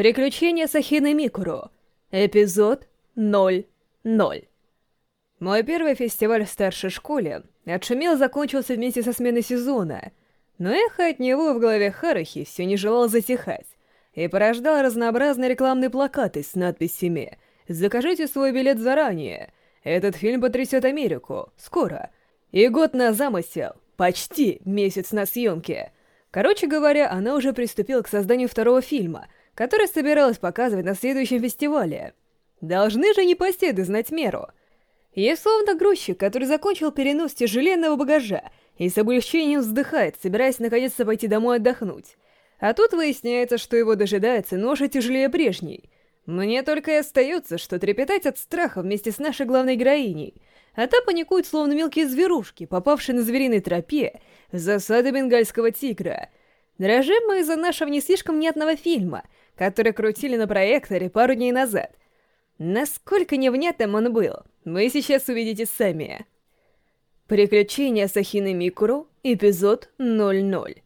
Приключения Сахины Микуру. Эпизод 00. Мой первый фестиваль в старшей школе отшумел закончился вместе со сменой сезона, но эхо от него в голове Харахи все не желало затихать и порождал разнообразные рекламные плакаты с надписями «Закажите свой билет заранее», «Этот фильм потрясет Америку», «Скоро», и «Год на замысел», «Почти месяц на съемке». Короче говоря, она уже приступила к созданию второго фильма — который собиралась показывать на следующем фестивале. Должны же непоседы знать меру. Я словно грузчик, который закончил перенос тяжеленного багажа и с облегчением вздыхает, собираясь наконец-то пойти домой отдохнуть. А тут выясняется, что его дожидается ноша тяжелее прежней. Мне только и остается, что трепетать от страха вместе с нашей главной героиней, а та паникует, словно мелкие зверушки, попавшие на звериной тропе в засады бенгальского тигра. Дрожим мы из-за нашего не слишком внятного фильма — который крутили на проекторе пару дней назад. Насколько невнятным он был, вы сейчас увидите сами. Приключения Асахины Микуру, эпизод 00.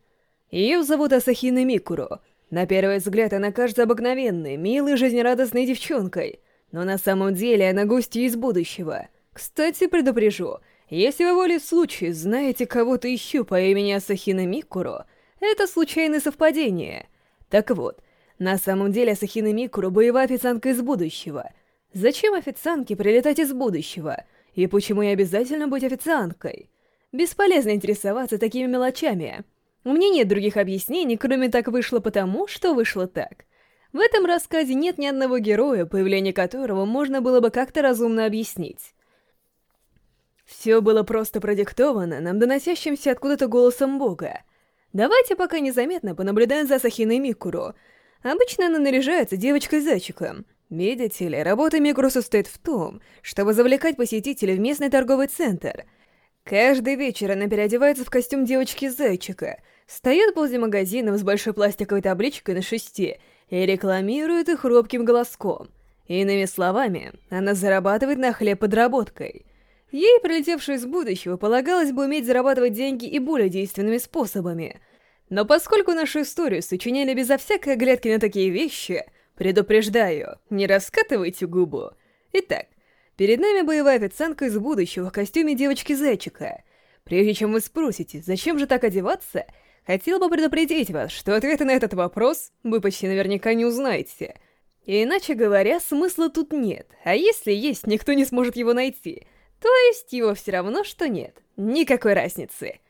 Ее зовут Асахина Микуру. На первый взгляд она кажется обыкновенной, милой, жизнерадостной девчонкой, но на самом деле она гостья из будущего. Кстати, предупрежу, если вы волей случая знаете кого-то еще по имени Асахина Микуру, это случайное совпадение. Так вот, на самом деле Асахина Микуру — боевая официантка из будущего. Зачем официантке прилетать из будущего? И почему ей обязательно быть официанткой? Бесполезно интересоваться такими мелочами. У меня нет других объяснений, кроме так вышло потому, что вышло так. В этом рассказе нет ни одного героя, появление которого можно было бы как-то разумно объяснить. Все было просто продиктовано нам доносящимся откуда-то голосом Бога. Давайте пока незаметно понаблюдаем за Сахиной Микуру — Обычно она наряжается девочкой-зайчиком. Видите ли, работа Микро состоит в том, чтобы завлекать посетителей в местный торговый центр. Каждый вечер она переодевается в костюм девочки-зайчика, встает возле магазинов с большой пластиковой табличкой на шесте и рекламирует их робким голоском. Иными словами, она зарабатывает на хлеб подработкой. Ей, прилетевшей из будущего, полагалось бы уметь зарабатывать деньги и более действенными способами — но поскольку нашу историю сочиняли безо всякой оглядки на такие вещи, предупреждаю, не раскатывайте губу. Итак, перед нами боевая официантка из будущего в костюме девочки-зайчика. Прежде чем вы спросите, зачем же так одеваться, хотел бы предупредить вас, что ответа на этот вопрос вы почти наверняка не узнаете. иначе говоря, смысла тут нет, а если есть, никто не сможет его найти. То есть его все равно, что нет. Никакой разницы.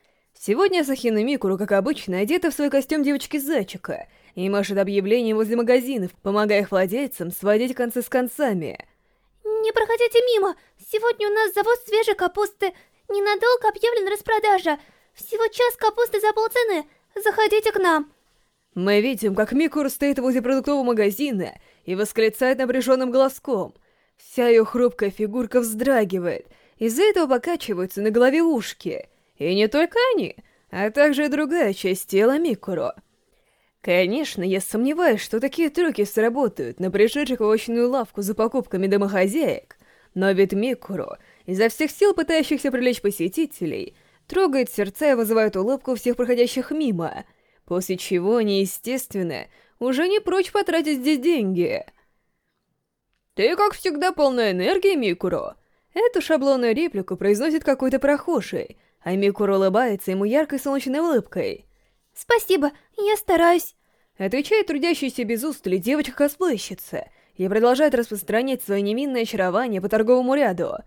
Сегодня Сахина Микуру, как обычно, одета в свой костюм девочки-зайчика и машет объявления возле магазинов, помогая их владельцам сводить концы с концами. «Не проходите мимо! Сегодня у нас завоз свежей капусты. Ненадолго объявлена распродажа. Всего час капусты за полцены. Заходите к нам!» Мы видим, как Микуру стоит возле продуктового магазина и восклицает напряженным голоском. Вся ее хрупкая фигурка вздрагивает, из-за этого покачиваются на голове ушки — и не только они, а также и другая часть тела Микуро. Конечно, я сомневаюсь, что такие трюки сработают на пришедших в овощную лавку за покупками домохозяек, но ведь Микуро, изо всех сил пытающихся привлечь посетителей, трогает сердца и вызывает улыбку всех проходящих мимо, после чего они, естественно, уже не прочь потратить здесь деньги. «Ты, как всегда, полна энергии, Микуро!» Эту шаблонную реплику произносит какой-то прохожий, а Микура улыбается ему яркой солнечной улыбкой. «Спасибо, я стараюсь», — отвечает трудящаяся без устали девочка-косплейщица и продолжает распространять свое невинное очарование по торговому ряду.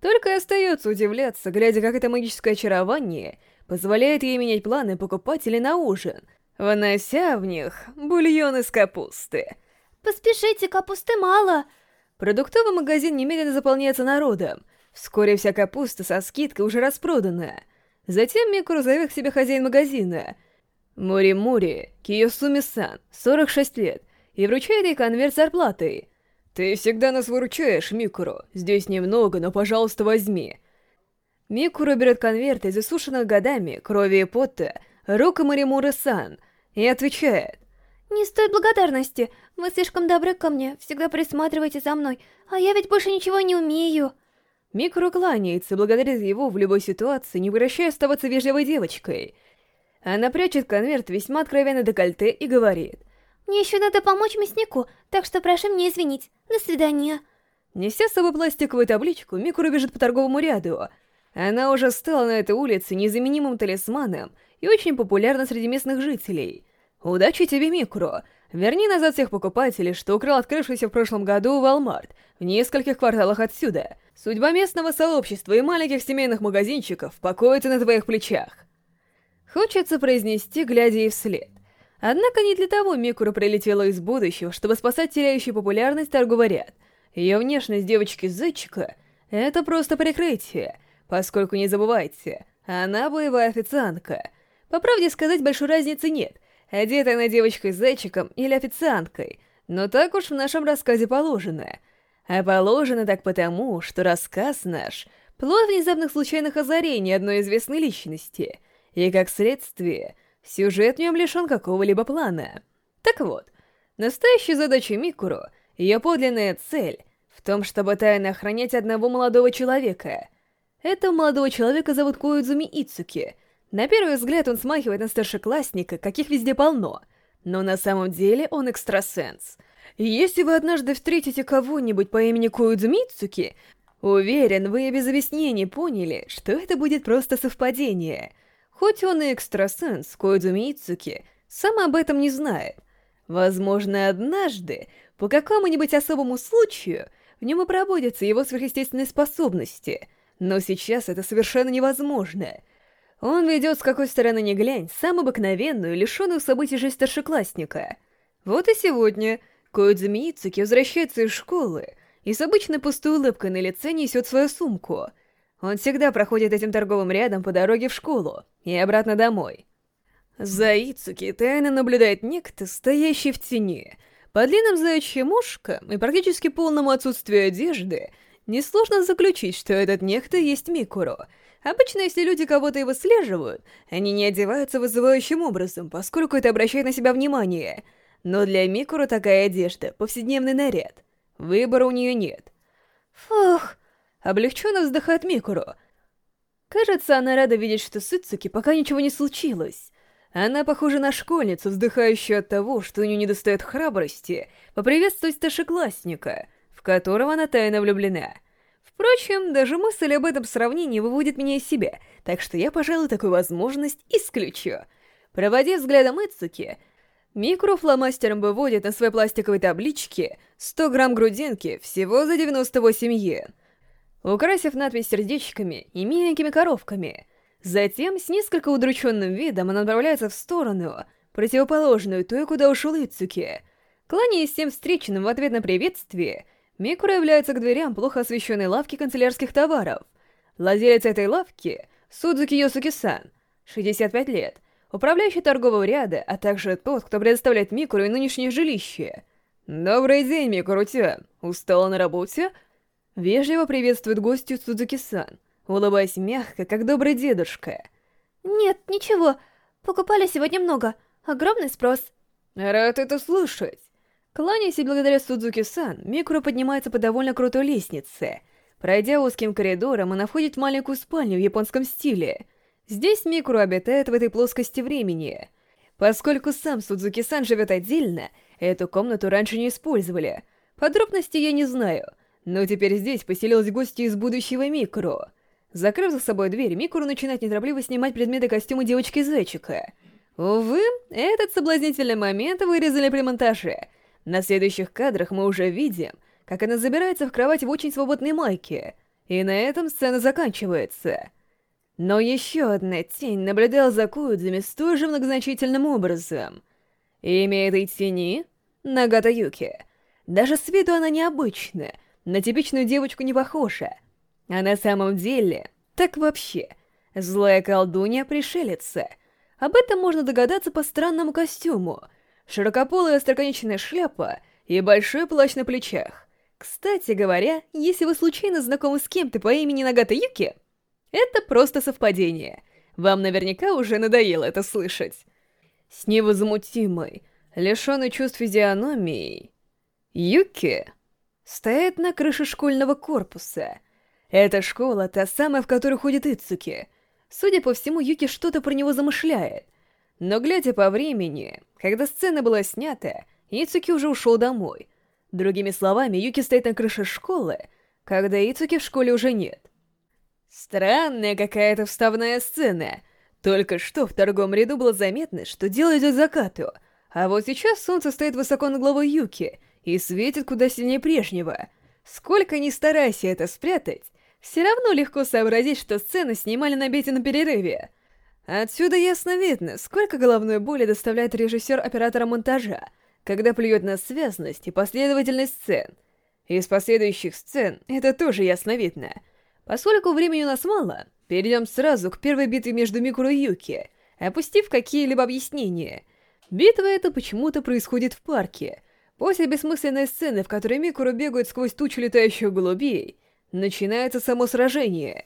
Только и остается удивляться, глядя, как это магическое очарование позволяет ей менять планы покупателей на ужин, внося в них бульон из капусты. «Поспешите, капусты мало!» Продуктовый магазин немедленно заполняется народом, Вскоре вся капуста со скидкой уже распродана. Затем Микуру зовет к себе хозяин магазина. Мури-Мури, Киосуми-сан, 46 лет, и вручает ей конверт с зарплатой. «Ты всегда нас выручаешь, Микуру. Здесь немного, но, пожалуйста, возьми». Микуру берет конверт из засушенных годами крови и пота рук Маримуры-сан и отвечает. «Не стоит благодарности. Вы слишком добры ко мне, всегда присматривайте за мной, а я ведь больше ничего не умею». Микро кланяется, благодарит его в любой ситуации, не прощая оставаться вежливой девочкой. Она прячет конверт весьма откровенно декольте и говорит. Мне еще надо помочь мяснику, так что прошу меня извинить. До свидания. Неся с собой пластиковую табличку, Микуру бежит по торговому ряду. Она уже стала на этой улице незаменимым талисманом и очень популярна среди местных жителей. Удачи тебе, Микро! Верни назад всех покупателей, что украл открывшийся в прошлом году Walmart в нескольких кварталах отсюда. Судьба местного сообщества и маленьких семейных магазинчиков покоится на твоих плечах. Хочется произнести, глядя ей вслед. Однако не для того Микуру прилетела из будущего, чтобы спасать теряющий популярность торговый ряд. Ее внешность девочки-зайчика — это просто прикрытие, поскольку, не забывайте, она боевая официантка. По правде сказать, большой разницы нет, одетая она девочкой-зайчиком или официанткой, но так уж в нашем рассказе положено. А положено так потому, что рассказ наш — плод внезапных случайных озарений одной известной личности, и, как следствие — Сюжет в нем лишен какого-либо плана. Так вот, настоящая задача Микуру, ее подлинная цель, в том, чтобы тайно охранять одного молодого человека. Этого молодого человека зовут Коидзуми Ицуки. На первый взгляд он смахивает на старшеклассника, каких везде полно, но на самом деле он экстрасенс. Если вы однажды встретите кого-нибудь по имени Коидзуми Ицуки, уверен, вы без объяснений поняли, что это будет просто совпадение — Хоть он и экстрасенс, Коидзуми Ицуки сам об этом не знает. Возможно, однажды, по какому-нибудь особому случаю, в нем и пробудятся его сверхъестественные способности, но сейчас это совершенно невозможно. Он ведет с какой стороны ни глянь, самую обыкновенную, лишенную событий жизнь старшеклассника. Вот и сегодня Коидзуми Ицуки возвращается из школы и с обычной пустой улыбкой на лице несет свою сумку — он всегда проходит этим торговым рядом по дороге в школу и обратно домой. За Ицуки тайно наблюдает некто, стоящий в тени. По длинным заячьим ушкам и практически полному отсутствию одежды, несложно заключить, что этот некто есть Микуру. Обычно, если люди кого-то его выслеживают, они не одеваются вызывающим образом, поскольку это обращает на себя внимание. Но для Микуру такая одежда — повседневный наряд. Выбора у нее нет. Фух, Облегченно вздыхает Микуру. Кажется, она рада видеть, что с Ицуки пока ничего не случилось. Она похожа на школьницу, вздыхающую от того, что у нее недостает храбрости поприветствовать старшеклассника, в которого она тайно влюблена. Впрочем, даже мысль об этом сравнении выводит меня из себя, так что я, пожалуй, такую возможность исключу. Проводя взглядом Ицуки, Микро фломастером выводит на своей пластиковой табличке 100 грамм грудинки всего за 98 йен украсив надпись сердечками и миленькими коровками. Затем, с несколько удрученным видом, она направляется в сторону, противоположную той, куда ушел Ицуки. Кланяясь всем встреченным в ответ на приветствие, Микура является к дверям плохо освещенной лавки канцелярских товаров. Владелец этой лавки — Судзуки Йосуки-сан, 65 лет, управляющий торгового ряда, а также тот, кто предоставляет Микуру и нынешнее жилище. «Добрый день, Микуру-тя. Устала на работе?» Вежливо приветствует гостью Судзуки-сан, улыбаясь мягко, как добрый дедушка. «Нет, ничего. Покупали сегодня много. Огромный спрос». «Рад это слышать». Кланяясь и благодаря Судзуки-сан, Микро поднимается по довольно крутой лестнице. Пройдя узким коридором, она входит в маленькую спальню в японском стиле. Здесь Микро обитает в этой плоскости времени. Поскольку сам Судзуки-сан живет отдельно, эту комнату раньше не использовали. Подробностей я не знаю — но теперь здесь поселилась гостья из будущего Микро. Закрыв за собой дверь, Микро начинает неторопливо снимать предметы костюма девочки-зайчика. Увы, этот соблазнительный момент вырезали при монтаже. На следующих кадрах мы уже видим, как она забирается в кровать в очень свободной майке. И на этом сцена заканчивается. Но еще одна тень наблюдала за Куидзами столь же многозначительным образом. Имя этой тени — Нагата Юки. Даже с виду она необычная — на типичную девочку не похожа. А на самом деле, так вообще, злая колдунья-пришелица. Об этом можно догадаться по странному костюму. Широкополая остроконечная шляпа и большой плащ на плечах. Кстати говоря, если вы случайно знакомы с кем-то по имени Нагата Юки, это просто совпадение. Вам наверняка уже надоело это слышать. С невозмутимой, лишенной чувств физиономией, Юки стоит на крыше школьного корпуса. Эта школа та самая, в которую ходит Ицуки. Судя по всему, Юки что-то про него замышляет. Но глядя по времени, когда сцена была снята, Ицуки уже ушел домой. Другими словами, Юки стоит на крыше школы, когда Ицуки в школе уже нет. Странная какая-то вставная сцена. Только что в торговом ряду было заметно, что дело идет закату, а вот сейчас солнце стоит высоко над головой Юки и светит куда сильнее прежнего. Сколько ни старайся это спрятать, все равно легко сообразить, что сцену снимали на бете на перерыве. Отсюда ясно видно, сколько головной боли доставляет режиссер оператора монтажа, когда плюет на связность и последовательность сцен. Из последующих сцен это тоже ясно видно. Поскольку времени у нас мало, перейдем сразу к первой битве между Микуру и Юки, опустив какие-либо объяснения. Битва эта почему-то происходит в парке. После бессмысленной сцены, в которой Микуру бегает сквозь тучу летающих голубей, Начинается само сражение.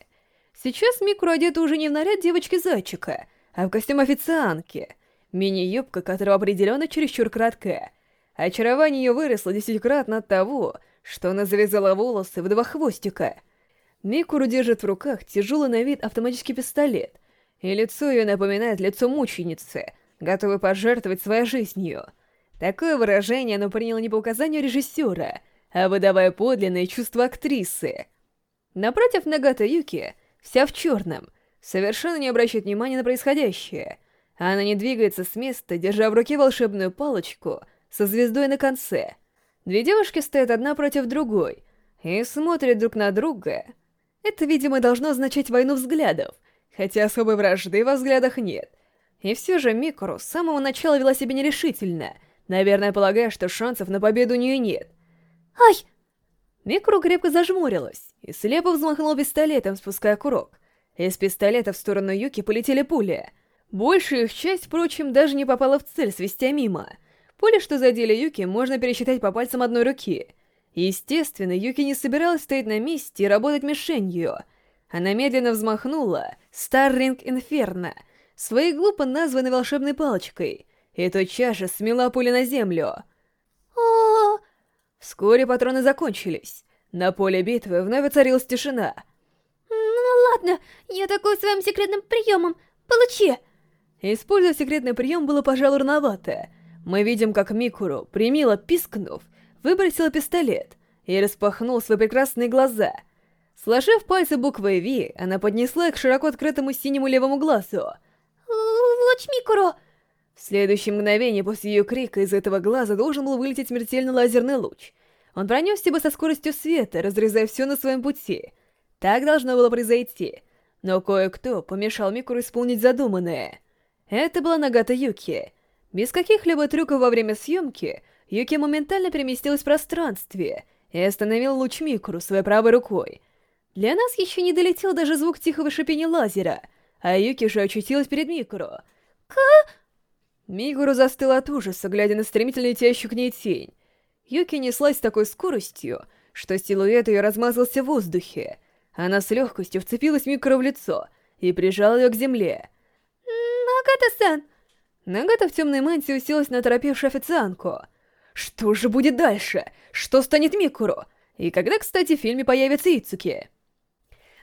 Сейчас Микро одета уже не в наряд девочки-зайчика, а в костюм официантки. Мини-юбка, которая определенно чересчур краткая. Очарование ее выросло десятикратно от того, что она завязала волосы в два хвостика. Микуру держит в руках тяжелый на вид автоматический пистолет, и лицо ее напоминает лицо мученицы, готовой пожертвовать своей жизнью. Такое выражение оно приняло не по указанию режиссера, а выдавая подлинные чувства актрисы — Напротив Нагата Юки, вся в черном, совершенно не обращает внимания на происходящее. Она не двигается с места, держа в руке волшебную палочку со звездой на конце. Две девушки стоят одна против другой и смотрят друг на друга. Это, видимо, должно означать войну взглядов, хотя особой вражды во взглядах нет. И все же Микуру с самого начала вела себя нерешительно, наверное, полагая, что шансов на победу у нее нет. «Ай!» Микру крепко зажмурилась и слепо взмахнул пистолетом, спуская курок. Из пистолета в сторону Юки полетели пули. Большая их часть, впрочем, даже не попала в цель, свистя мимо. Пули, что задели Юки, можно пересчитать по пальцам одной руки. Естественно, Юки не собиралась стоять на месте и работать мишенью. Она медленно взмахнула «Старринг Инферно», своей глупо названной волшебной палочкой, и тотчас же смела пули на землю. О, Вскоре патроны закончились. На поле битвы вновь воцарилась тишина. Ну ладно, я такой своим секретным приемом. Получи! Использовать секретный прием было, пожалуй, рановато. Мы видим, как Микуру, примило пискнув, выбросила пистолет и распахнул свои прекрасные глаза. Сложив пальцы буквой «Ви», она поднесла их к широко открытому синему левому глазу. Луч Микуру! В следующее мгновение после ее крика из этого глаза должен был вылететь смертельно лазерный луч. Он пронесся бы со скоростью света, разрезая все на своем пути. Так должно было произойти. Но кое-кто помешал Микуру исполнить задуманное. Это была Нагата Юки. Без каких-либо трюков во время съемки, Юки моментально переместилась в пространстве и остановил луч Микуру своей правой рукой. Для нас еще не долетел даже звук тихого шипения лазера, а Юки же очутилась перед Микуру. К... Мигуру застыл от ужаса, глядя на стремительно летящую к ней тень. Юки неслась с такой скоростью, что силуэт ее размазался в воздухе. Она с легкостью вцепилась Микуру в лицо и прижала ее к земле. Нагата-сан! Нагата в темной мантии уселась на торопевшую официантку. Что же будет дальше? Что станет Микуру? И когда, кстати, в фильме появится Ицуки?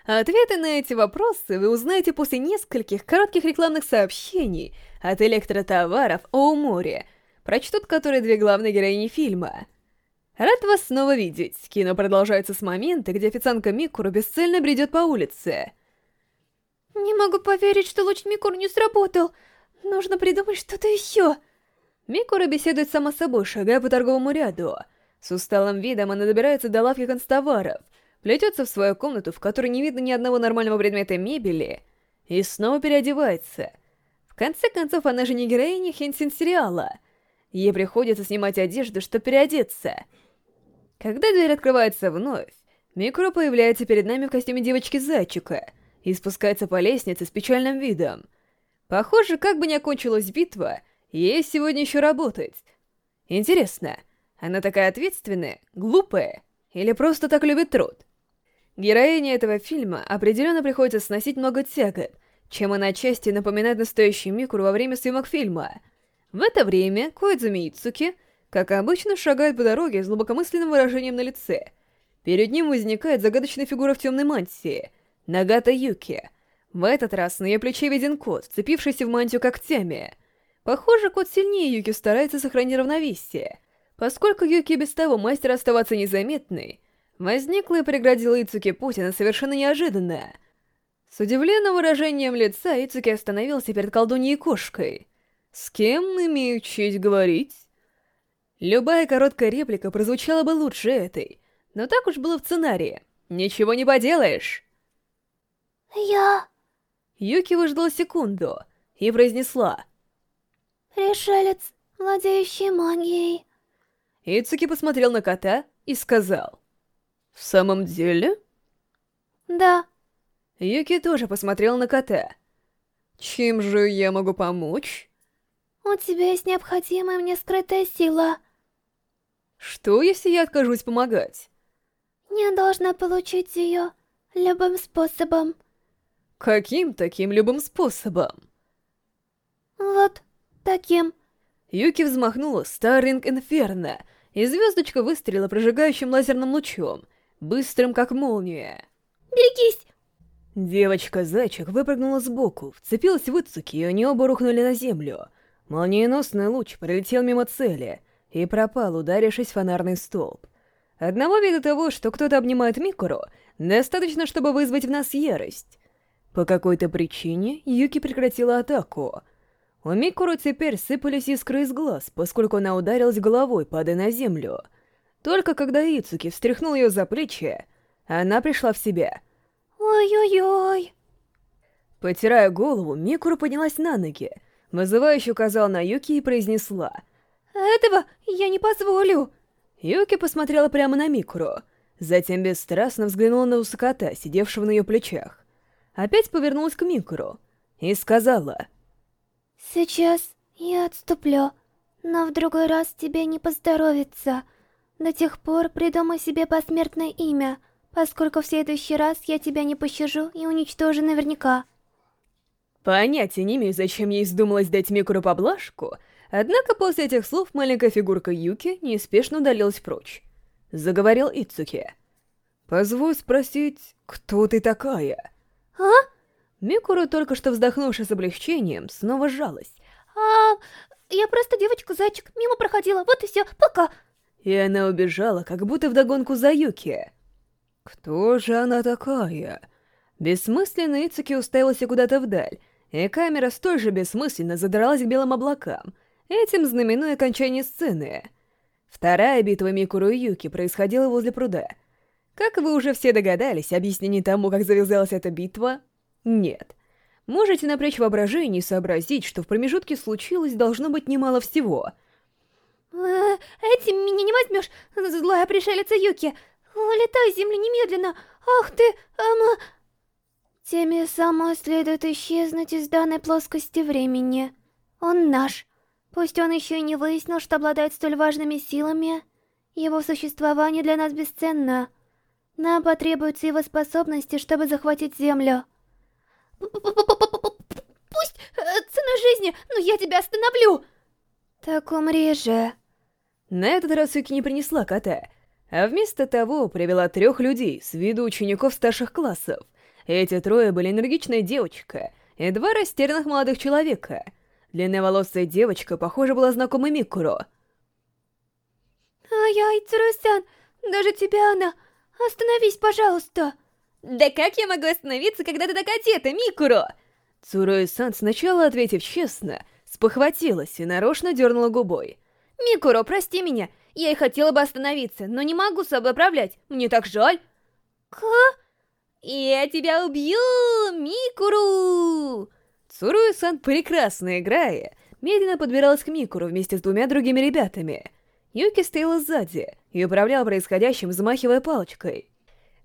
Ответы на эти вопросы вы узнаете после нескольких коротких рекламных сообщений от электротоваров о море, прочтут которые две главные героини фильма. Рад вас снова видеть. Кино продолжается с момента, где официантка Микуру бесцельно бредет по улице. Не могу поверить, что луч Микуру не сработал. Нужно придумать что-то еще. Микура беседует сама собой, шагая по торговому ряду. С усталым видом она добирается до лавки констоваров — плетется в свою комнату, в которой не видно ни одного нормального предмета мебели, и снова переодевается. В конце концов, она же не героиня Хенсин сериала. Ей приходится снимать одежду, чтобы переодеться. Когда дверь открывается вновь, Микро появляется перед нами в костюме девочки-зайчика и спускается по лестнице с печальным видом. Похоже, как бы ни окончилась битва, ей сегодня еще работать. Интересно, она такая ответственная, глупая или просто так любит труд? Героине этого фильма определенно приходится сносить много тягот, чем она отчасти напоминает настоящий Микуру во время съемок фильма. В это время Коидзуми Ицуки, как обычно, шагает по дороге с глубокомысленным выражением на лице. Перед ним возникает загадочная фигура в темной мантии — Нагата Юки. В этот раз на ее плече виден кот, вцепившийся в мантию когтями. Похоже, кот сильнее Юки старается сохранить равновесие. Поскольку Юки без того мастер оставаться незаметной, возникла и преградила Ицуки путь, она совершенно неожиданная. С удивленным выражением лица Ицуки остановился перед колдуньей кошкой. «С кем имею честь говорить?» Любая короткая реплика прозвучала бы лучше этой, но так уж было в сценарии. Ничего не поделаешь. Я... Юки выждала секунду и произнесла. Пришелец, владеющий магией. Ицуки посмотрел на кота и сказал. «В самом деле?» Да. Юки тоже посмотрел на кота. «Чем же я могу помочь?» У тебя есть необходимая мне скрытая сила. Что, если я откажусь помогать? Я должна получить ее любым способом. Каким таким любым способом? Вот таким. Юки взмахнула Старринг Инферно, и звездочка выстрелила прожигающим лазерным лучом, быстрым как молния. Берегись! Девочка-зайчик выпрыгнула сбоку, вцепилась в Ицуки, и они оба рухнули на землю. Молниеносный луч пролетел мимо цели и пропал, ударившись в фонарный столб. Одного вида того, что кто-то обнимает Микуру, достаточно, чтобы вызвать в нас ярость. По какой-то причине Юки прекратила атаку. У Микуру теперь сыпались искры из глаз, поскольку она ударилась головой, падая на землю. Только когда Ицуки встряхнул ее за плечи, она пришла в себя. Ой-ой-ой. Потирая голову, Микуру поднялась на ноги, вызывающе указала на Юки и произнесла. «Этого я не позволю!» Юки посмотрела прямо на Микуру, затем бесстрастно взглянула на Усакота, сидевшего на ее плечах. Опять повернулась к Микуру и сказала. «Сейчас я отступлю, но в другой раз тебе не поздоровится. До тех пор придумай себе посмертное имя, поскольку в следующий раз я тебя не пощажу и уничтожу наверняка». Понятия не имею, зачем ей вздумалось дать Микуру поблажку, однако после этих слов маленькая фигурка Юки неспешно удалилась прочь. Заговорил Ицуки. «Позволь спросить, кто ты такая?» «А?» Микуру, только что вздохнувши с облегчением, снова сжалась. «А... я просто девочка-зайчик, мимо проходила, вот и все, пока!» И она убежала, как будто вдогонку за Юки. «Кто же она такая?» Бессмысленно Ицуки уставился куда-то вдаль, и камера столь же бессмысленно задралась к белым облакам, этим знаменуя окончание сцены. Вторая битва Микуру и Юки происходила возле пруда. Как вы уже все догадались, объяснение тому, как завязалась эта битва, нет. Можете напрячь воображение и сообразить, что в промежутке случилось должно быть немало всего. Э, «Этим меня не возьмешь, злая пришелица Юки! Улетай с земли немедленно! Ах ты, эм...» Теме самой следует исчезнуть из данной плоскости времени. Он наш. Пусть он еще и не выяснил, что обладает столь важными силами, его существование для нас бесценно. Нам потребуются его способности, чтобы захватить Землю. Пусть э, цена жизни, но я тебя остановлю! Так умри же. На этот раз Юки не принесла кота, а вместо того привела трех людей с виду учеников старших классов. Эти трое были энергичная девочка и два растерянных молодых человека. Длинноволосая девочка, похоже, была знакомой Микуро. Ай-ай, Цурусан, даже тебя она... Остановись, пожалуйста. Да как я могу остановиться, когда ты так одета, Микуро? Цуруэ-сан, сначала ответив честно, спохватилась и нарочно дернула губой. Микуро, прости меня, я и хотела бы остановиться, но не могу собой управлять, мне так жаль. К... «Я тебя убью, Микуру!» Цуруэ-сан, прекрасно играя, медленно подбиралась к Микуру вместе с двумя другими ребятами. Юки стояла сзади и управляла происходящим, взмахивая палочкой.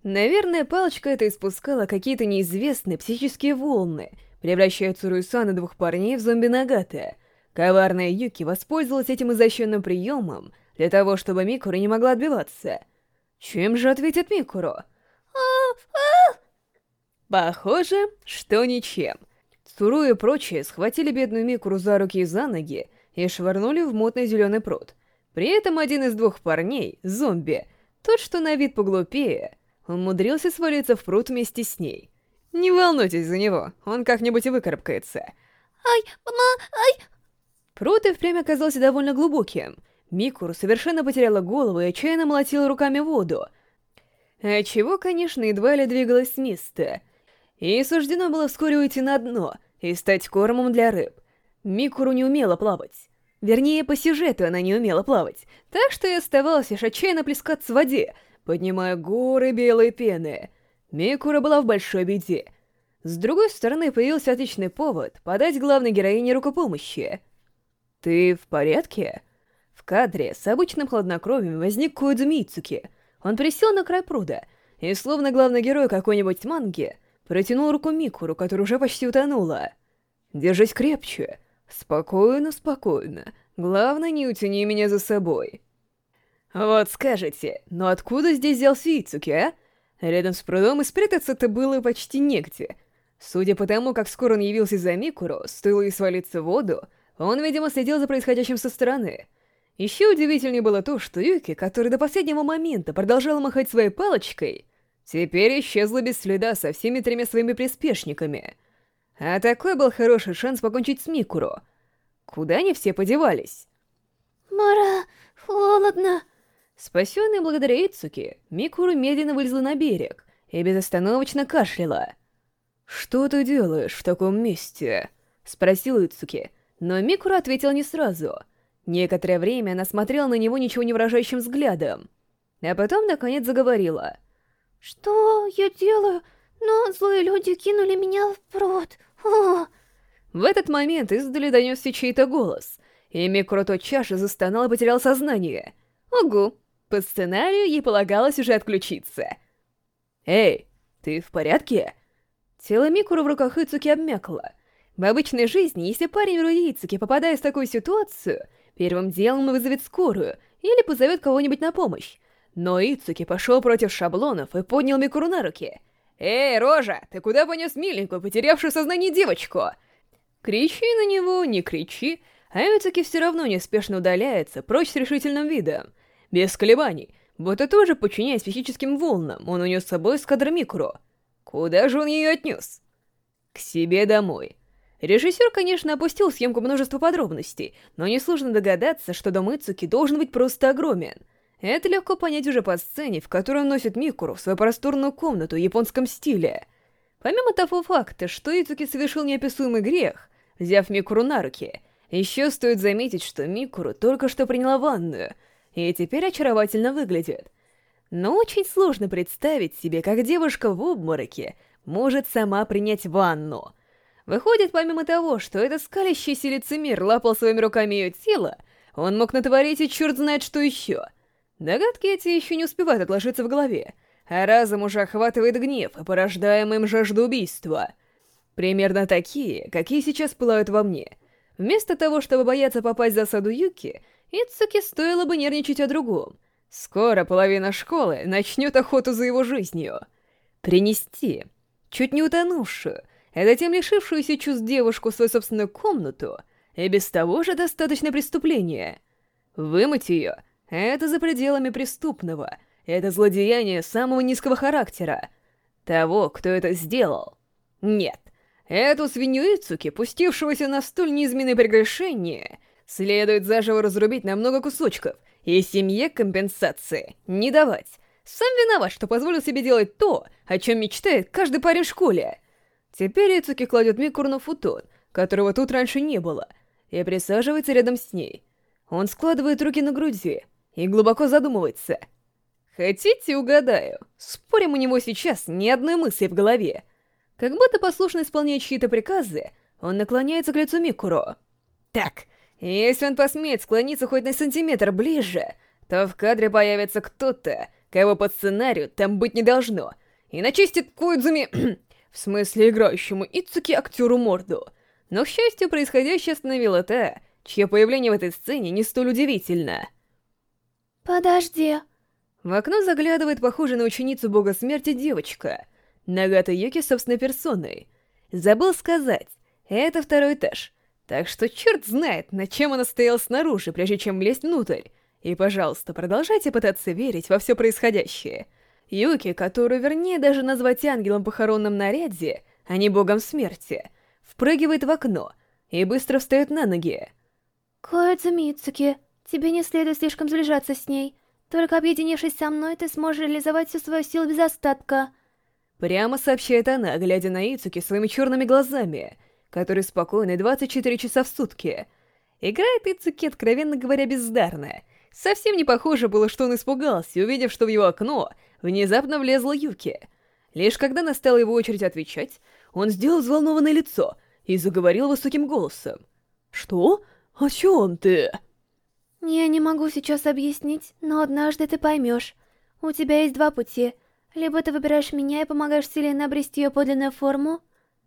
Наверное, палочка эта испускала какие-то неизвестные психические волны, превращая Цуруэ-сан и двух парней в зомби-нагата. Коварная Юки воспользовалась этим изощренным приемом для того, чтобы Микуру не могла отбиваться. Чем же ответит Микуру? Похоже, что ничем. Цуру и прочие схватили бедную Микуру за руки и за ноги и швырнули в мутный зеленый пруд. При этом один из двух парней, зомби, тот, что на вид поглупее, умудрился свалиться в пруд вместе с ней. Не волнуйтесь за него, он как-нибудь выкарабкается. Ай, мама, ай! Пруд и впрямь оказался довольно глубоким. Микуру совершенно потеряла голову и отчаянно молотила руками воду, отчего, конечно, едва ли двигалась с места. Ей суждено было вскоре уйти на дно и стать кормом для рыб. Микуру не умела плавать. Вернее, по сюжету она не умела плавать, так что и оставалось лишь отчаянно плескаться в воде, поднимая горы белой пены. Микура была в большой беде. С другой стороны, появился отличный повод подать главной героине рукопомощи. «Ты в порядке?» В кадре с обычным хладнокровием возник Коидзу Мицуки. Он присел на край пруда, и словно главный герой какой-нибудь манги, протянул руку Микуру, которая уже почти утонула. «Держись крепче. Спокойно, спокойно. Главное, не утяни меня за собой». «Вот скажете, но откуда здесь взялся Ицуки, а? Рядом с прудом и спрятаться-то было почти негде. Судя по тому, как скоро он явился за Микуру, стоило ей свалиться в воду, он, видимо, следил за происходящим со стороны. Еще удивительнее было то, что Юки, который до последнего момента продолжала махать своей палочкой, теперь исчезла без следа со всеми тремя своими приспешниками. А такой был хороший шанс покончить с Микуру. Куда они все подевались? Мара, холодно. Спасенная благодаря Ицуки, Микуру медленно вылезла на берег и безостановочно кашляла. «Что ты делаешь в таком месте?» — спросил Ицуки, но Микуру ответил не сразу. Некоторое время она смотрела на него ничего не выражающим взглядом, а потом, наконец, заговорила. «Что я делаю? Но злые люди кинули меня в пруд. О!» В этот момент издали донесся чей-то голос, и Микуру тотчас же застонал и потерял сознание. «Угу!» По сценарию ей полагалось уже отключиться. «Эй, ты в порядке?» Тело Микуру в руках Ицуки обмякло. В обычной жизни, если парень вроде Ицуки попадает в такую ситуацию, первым делом вызовет скорую или позовет кого-нибудь на помощь. Но Ицуки пошел против шаблонов и поднял Микуру на руки. «Эй, Рожа, ты куда понес миленькую, потерявшую сознание девочку?» Кричи на него, не кричи, а Ицуки все равно неспешно удаляется, прочь с решительным видом. Без колебаний, будто тоже подчиняясь физическим волнам, он унес с собой эскадр Микуру. Куда же он ее отнес? К себе домой. Режиссер, конечно, опустил съемку множество подробностей, но несложно догадаться, что дом Ицуки должен быть просто огромен. Это легко понять уже по сцене, в которой он носит Микуру в свою просторную комнату в японском стиле. Помимо того факта, что Ицуки совершил неописуемый грех, взяв Микуру на руки, еще стоит заметить, что Микуру только что приняла ванную — и теперь очаровательно выглядит. Но очень сложно представить себе, как девушка в обмороке может сама принять ванну. Выходит, помимо того, что этот скалящийся лицемер лапал своими руками ее тело, он мог натворить и черт знает что еще. Догадки эти еще не успевают отложиться в голове, а разум уже охватывает гнев порождаемый им жажду убийства. Примерно такие, какие сейчас пылают во мне. Вместо того, чтобы бояться попасть в засаду Юки, Ицуки стоило бы нервничать о другом. Скоро половина школы начнет охоту за его жизнью. Принести чуть не утонувшую, а затем лишившуюся чувств девушку в свою собственную комнату, и без того же достаточно преступления. Вымыть ее — это за пределами преступного, это злодеяние самого низкого характера. Того, кто это сделал. Нет, эту свинью Ицуки, пустившегося на столь низменное прегрешение, следует заживо разрубить на много кусочков, и семье компенсации не давать. Сам виноват, что позволил себе делать то, о чем мечтает каждый парень в школе. Теперь Ицуки кладет Микуру на футон, которого тут раньше не было, и присаживается рядом с ней. Он складывает руки на груди и глубоко задумывается. Хотите, угадаю? Спорим, у него сейчас ни одной мысли в голове. Как будто послушно исполняя чьи-то приказы, он наклоняется к лицу Микуро. Так, если он посмеет склониться хоть на сантиметр ближе, то в кадре появится кто-то, кого по сценарию там быть не должно, и начистит Куидзуми... в смысле играющему Ицуки актеру морду. Но, к счастью, происходящее остановило та, чье появление в этой сцене не столь удивительно. «Подожди». В окно заглядывает похожая на ученицу бога смерти девочка, Нагата Юки собственной персоной. Забыл сказать, это второй этаж, так что черт знает, над чем она стояла снаружи, прежде чем влезть внутрь. И, пожалуйста, продолжайте пытаться верить во все происходящее. Юки, которую вернее даже назвать ангелом похоронном наряде, а не богом смерти, впрыгивает в окно и быстро встает на ноги. Коэдзу Мицуки, Тебе не следует слишком сближаться с ней. Только объединившись со мной, ты сможешь реализовать всю свою силу без остатка. Прямо сообщает она, глядя на Ицуки своими черными глазами, которые спокойны 24 часа в сутки. Играет Ицуки, откровенно говоря, бездарно. Совсем не похоже было, что он испугался, увидев, что в его окно внезапно влезла Юки. Лишь когда настала его очередь отвечать, он сделал взволнованное лицо и заговорил высоким голосом. «Что? О чем ты?» Я не могу сейчас объяснить, но однажды ты поймешь. У тебя есть два пути. Либо ты выбираешь меня и помогаешь Вселенной обрести ее подлинную форму,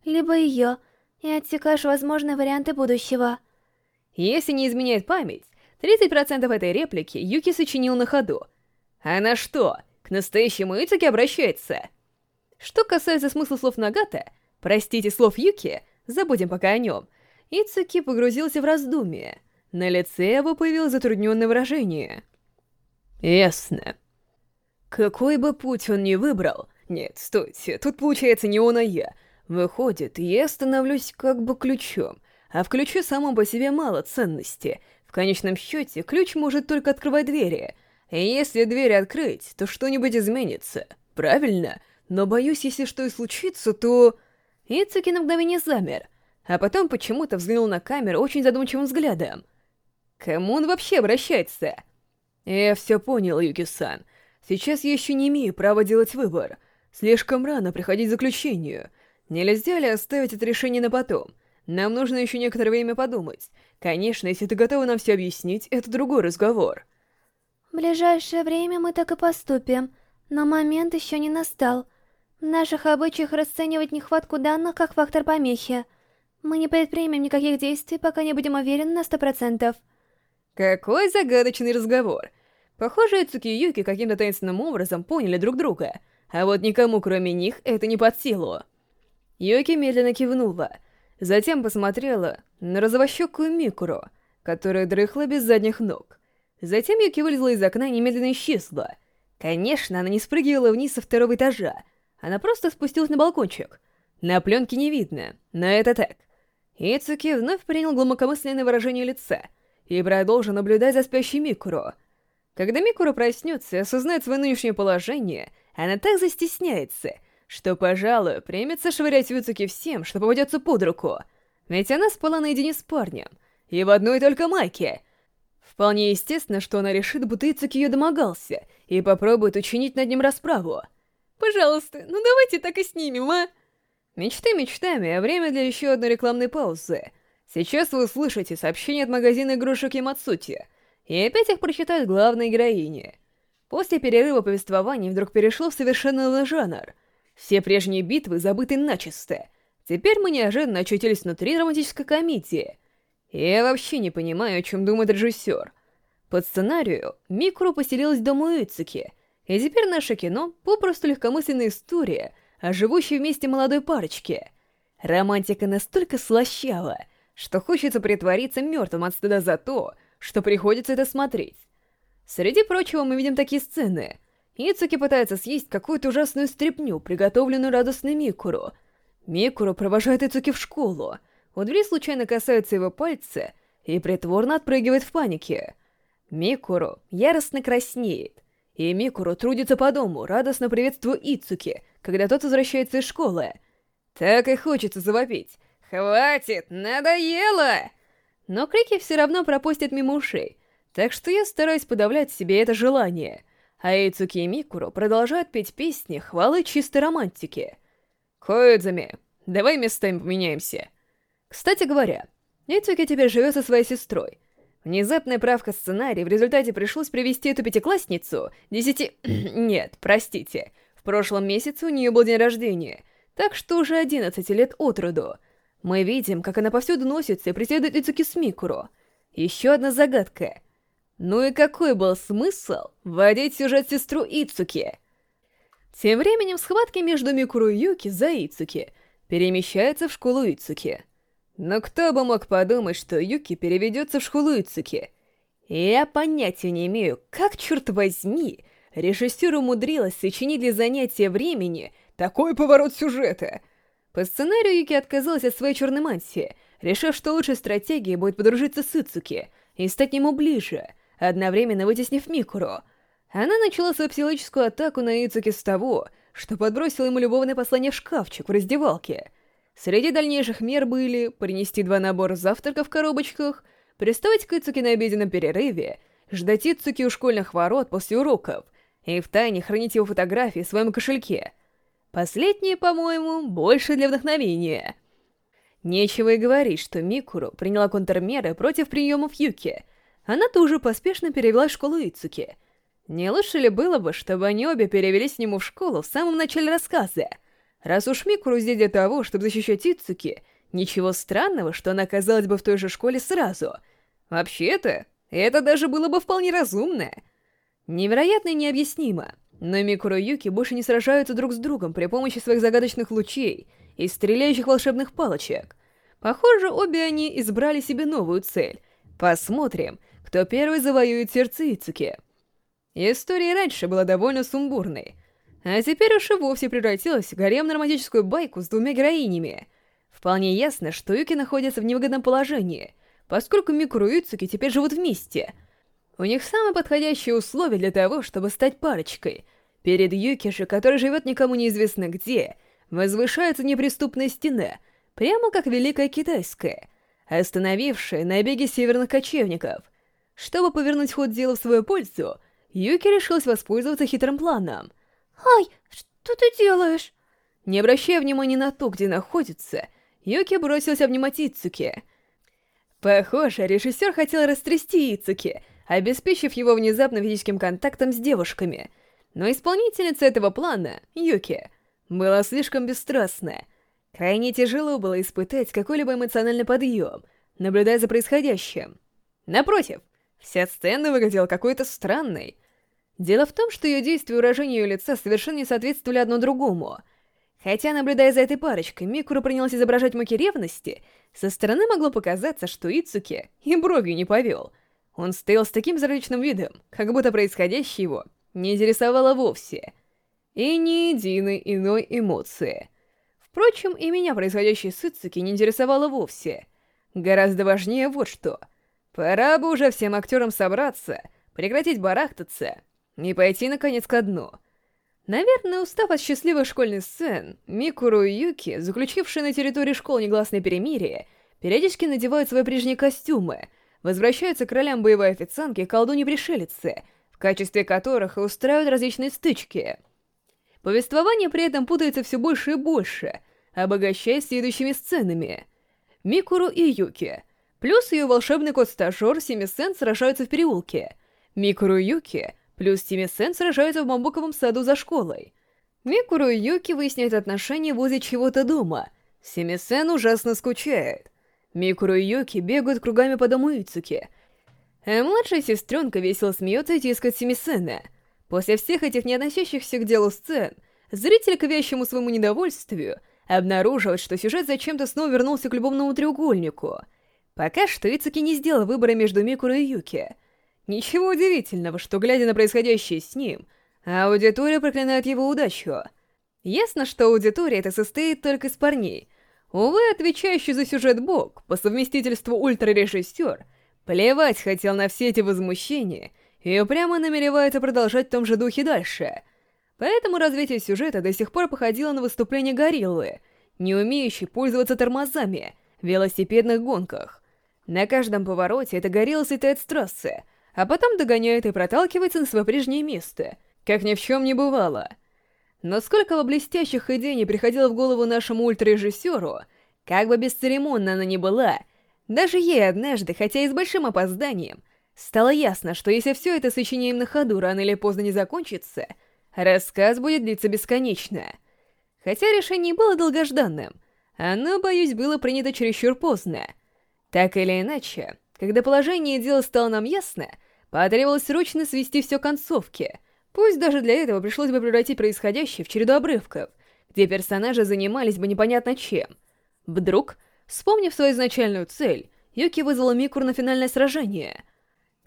либо ее, и отсекаешь возможные варианты будущего. Если не изменяет память, 30% этой реплики Юки сочинил на ходу. Она что, к настоящему Ицуке обращается? Что касается смысла слов Нагата, простите, слов Юки, забудем пока о нем, Ицуки погрузился в раздумие. На лице его появилось затрудненное выражение. Ясно. Какой бы путь он ни выбрал... Нет, стойте, тут получается не он, а я. Выходит, я становлюсь как бы ключом, а в ключе самом по себе мало ценности. В конечном счете, ключ может только открывать двери. Если двери открыть, то что-нибудь изменится. Правильно? Но боюсь, если что и случится, то... Ицуки на мгновение замер, а потом почему-то взглянул на камеру очень задумчивым взглядом. Кому он вообще обращается? Я все понял, Юки-сан. Сейчас я еще не имею права делать выбор. Слишком рано приходить к заключению. Нельзя ли оставить это решение на потом? Нам нужно еще некоторое время подумать. Конечно, если ты готова нам все объяснить, это другой разговор. В ближайшее время мы так и поступим, но момент еще не настал. В наших обычаях расценивать нехватку данных как фактор помехи. Мы не предпримем никаких действий, пока не будем уверены на сто процентов. Какой загадочный разговор. Похоже, Цуки и Юки каким-то таинственным образом поняли друг друга, а вот никому, кроме них, это не под силу. Юки медленно кивнула, затем посмотрела на розовощекую Микуру, которая дрыхла без задних ног. Затем Юки вылезла из окна и немедленно исчезла. Конечно, она не спрыгивала вниз со второго этажа, она просто спустилась на балкончик. На пленке не видно, но это так. Ицуки вновь принял глубокомысленное выражение лица и продолжил наблюдать за спящей Микуру — когда Микура проснется и осознает свое нынешнее положение, она так застесняется, что, пожалуй, примется швырять Юцуки всем, что попадется под руку. Ведь она спала наедине с парнем, и в одной только майке. Вполне естественно, что она решит, будто Юцуки ее домогался, и попробует учинить над ним расправу. «Пожалуйста, ну давайте так и снимем, а?» Мечты мечтами, а время для еще одной рекламной паузы. Сейчас вы услышите сообщение от магазина игрушек Ямацути — и опять их прочитают главные героини. После перерыва повествования вдруг перешло в совершенно новый жанр. Все прежние битвы забыты начисто. Теперь мы неожиданно очутились внутри романтической комедии. Я вообще не понимаю, о чем думает режиссер. Под сценарию Микру поселилась дома Ицуки, и теперь наше кино попросту легкомысленная история о живущей вместе молодой парочке. Романтика настолько слащава, что хочется притвориться мертвым от стыда за то, что приходится это смотреть. Среди прочего мы видим такие сцены. Ицуки пытается съесть какую-то ужасную стряпню, приготовленную радостной Микуру. Микуру провожает Ицуки в школу. У двери случайно касаются его пальцы и притворно отпрыгивает в панике. Микуру яростно краснеет. И Микуру трудится по дому, радостно приветствуя Ицуки, когда тот возвращается из школы. Так и хочется завопить. «Хватит! Надоело!» но крики все равно пропустят мимо ушей, так что я стараюсь подавлять себе это желание. А Эйцуки и Микуру продолжают петь песни хвалы чистой романтики. Коэдзами, давай местами поменяемся. Кстати говоря, Эйцуки теперь живет со своей сестрой. Внезапная правка сценария, в результате пришлось привести эту пятиклассницу, десяти... Нет, простите, в прошлом месяце у нее был день рождения, так что уже 11 лет от роду. Мы видим, как она повсюду носится и преследует Ицуки с Микуро. Еще одна загадка. Ну и какой был смысл вводить сюжет сестру Ицуки? Тем временем схватки между Микуру и Юки за Ицуки перемещаются в школу Ицуки. Но кто бы мог подумать, что Юки переведется в школу Ицуки? Я понятия не имею, как, черт возьми, режиссер умудрилась сочинить для занятия времени такой поворот сюжета — по сценарию Юки отказалась от своей черной мантии, решив, что лучшей стратегией будет подружиться с Ицуки и стать ему ближе, одновременно вытеснив Микуру. Она начала свою психологическую атаку на Ицуки с того, что подбросила ему любовное послание в шкафчик в раздевалке. Среди дальнейших мер были принести два набора завтрака в коробочках, приставать к Ицуки на обеденном перерыве, ждать Ицуки у школьных ворот после уроков и втайне хранить его фотографии в своем кошельке. Последнее, по-моему, больше для вдохновения. Нечего и говорить, что Микуру приняла контрмеры против приемов Юки. Она тоже поспешно перевела школу Ицуки. Не лучше ли было бы, чтобы они обе перевелись с нему в школу в самом начале рассказа? Раз уж Микуру здесь для того, чтобы защищать Ицуки, ничего странного, что она оказалась бы в той же школе сразу. Вообще-то, это даже было бы вполне разумно. Невероятно и необъяснимо, но Микуру и Юки больше не сражаются друг с другом при помощи своих загадочных лучей — из стреляющих волшебных палочек. Похоже, обе они избрали себе новую цель. Посмотрим, кто первый завоюет сердце Ицуки. История раньше была довольно сумбурной, а теперь уж и вовсе превратилась в гаремно-романтическую байку с двумя героинями. Вполне ясно, что Юки находится в невыгодном положении, поскольку Микуру и Ицуки теперь живут вместе. У них самые подходящие условия для того, чтобы стать парочкой. Перед Юки же, который живет никому неизвестно где, — возвышается неприступная стена, прямо как Великая Китайская, остановившая набеги северных кочевников. Чтобы повернуть ход дела в свою пользу, Юки решилась воспользоваться хитрым планом. «Ай, что ты делаешь?» Не обращая внимания на то, где находится, Юки бросилась обнимать Ицуки. Похоже, режиссер хотел растрясти Ицуки, обеспечив его внезапным физическим контактом с девушками. Но исполнительница этого плана, Юки, была слишком бесстрастная. Крайне тяжело было испытать какой-либо эмоциональный подъем, наблюдая за происходящим. Напротив, вся сцена выглядела какой-то странной. Дело в том, что ее действия и выражение ее лица совершенно не соответствовали одно другому. Хотя, наблюдая за этой парочкой, Микуру принялась изображать муки ревности, со стороны могло показаться, что Ицуки и бровью не повел. Он стоял с таким зарычным видом, как будто происходящее его не интересовало вовсе — и ни единой иной эмоции. Впрочем, и меня происходящее с Ицуки не интересовало вовсе. Гораздо важнее вот что. Пора бы уже всем актерам собраться, прекратить барахтаться и пойти, наконец, ко дну. Наверное, устав от счастливых школьных сцен, Микуру и Юки, заключившие на территории школы негласное перемирие, периодически надевают свои прежние костюмы, возвращаются к ролям боевой официантки и колдуни-пришелицы, в качестве которых и устраивают различные стычки — Повествование при этом путается все больше и больше, обогащаясь следующими сценами. Микуру и Юки, плюс ее волшебный кот-стажер Сими-сен сражаются в переулке. Микуру и Юки, плюс Сими-сен сражаются в бамбуковом саду за школой. Микуру и Юки выясняют отношения возле чего-то дома. Сими-сен ужасно скучает. Микуру и Юки бегают кругами по дому Ицуки. А младшая сестренка весело смеется и тискает Сими-сена — После всех этих не относящихся к делу сцен, зритель к вящему своему недовольствию обнаруживает, что сюжет зачем-то снова вернулся к любовному треугольнику. Пока что Ицуки не сделал выбора между Микуру и Юки. Ничего удивительного, что, глядя на происходящее с ним, аудитория проклинает его удачу. Ясно, что аудитория это состоит только из парней. Увы, отвечающий за сюжет Бог, по совместительству ультрарежиссер, плевать хотел на все эти возмущения и упрямо намеревается продолжать в том же духе дальше. Поэтому развитие сюжета до сих пор походило на выступление гориллы, не умеющей пользоваться тормозами в велосипедных гонках. На каждом повороте эта горилла слетает с трассы, а потом догоняет и проталкивается на свое прежнее место, как ни в чем не бывало. Но сколько бы блестящих идей не приходило в голову нашему ультрарежиссеру, как бы бесцеремонно она ни была, даже ей однажды, хотя и с большим опозданием, Стало ясно, что если все это сочинение на ходу рано или поздно не закончится, рассказ будет длиться бесконечно. Хотя решение было долгожданным, оно, боюсь, было принято чересчур поздно. Так или иначе, когда положение дела стало нам ясно, потребовалось срочно свести все к концовке. Пусть даже для этого пришлось бы превратить происходящее в череду обрывков, где персонажи занимались бы непонятно чем. Вдруг, вспомнив свою изначальную цель, Юки вызвала Микур на финальное сражение —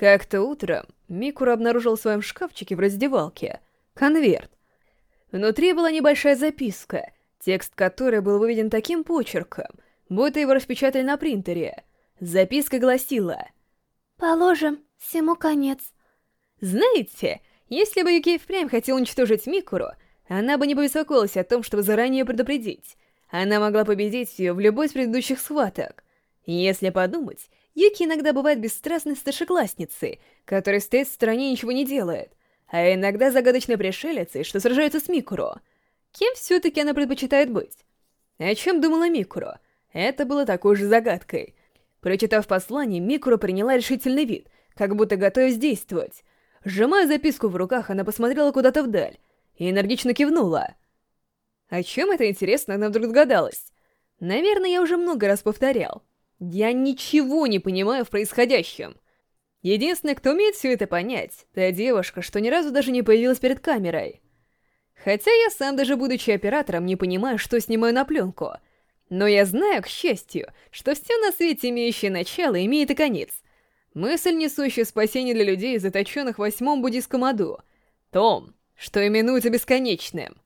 как-то утром Микура обнаружил в своем шкафчике в раздевалке конверт. Внутри была небольшая записка, текст которой был выведен таким почерком, будто его распечатали на принтере. Записка гласила Положим, всему конец. Знаете, если бы Юки впрямь хотел уничтожить Микуру, она бы не побеспокоилась о том, чтобы заранее предупредить. Она могла победить ее в любой из предыдущих схваток. Если подумать, Юки иногда бывает бесстрастной старшеклассницей, которая стоит в стороне и ничего не делает, а иногда загадочной пришелицей, что сражается с Микуру. Кем все-таки она предпочитает быть? О чем думала Микуру? Это было такой же загадкой. Прочитав послание, Микуру приняла решительный вид, как будто готовясь действовать. Сжимая записку в руках, она посмотрела куда-то вдаль и энергично кивнула. О чем это интересно, она вдруг догадалась. Наверное, я уже много раз повторял. Я ничего не понимаю в происходящем. Единственное, кто умеет все это понять, та девушка, что ни разу даже не появилась перед камерой. Хотя я сам, даже будучи оператором, не понимаю, что снимаю на пленку. Но я знаю, к счастью, что все на свете, имеющее начало, имеет и конец. Мысль, несущая спасение для людей, заточенных в восьмом буддийском аду. Том, что именуется бесконечным.